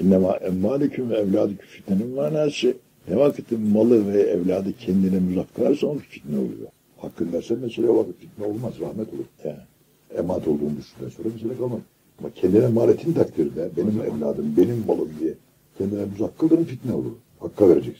İnnema emmâliküm ve evlâdüküm fitnenin manası. Ne vakitin malı ve evladı kendine muzak kılarsa onun fitne oluyor. Hakkın versen mesela o vakit fitne olmaz, rahmet olur. Yani emat olduğunu düşündükten sonra mesele kalmaz. Ama kendine mal ettiğin takdirde benim evladım, benim malım diye kendine muzak kıldırın fitne olur. Hakka vereceksin.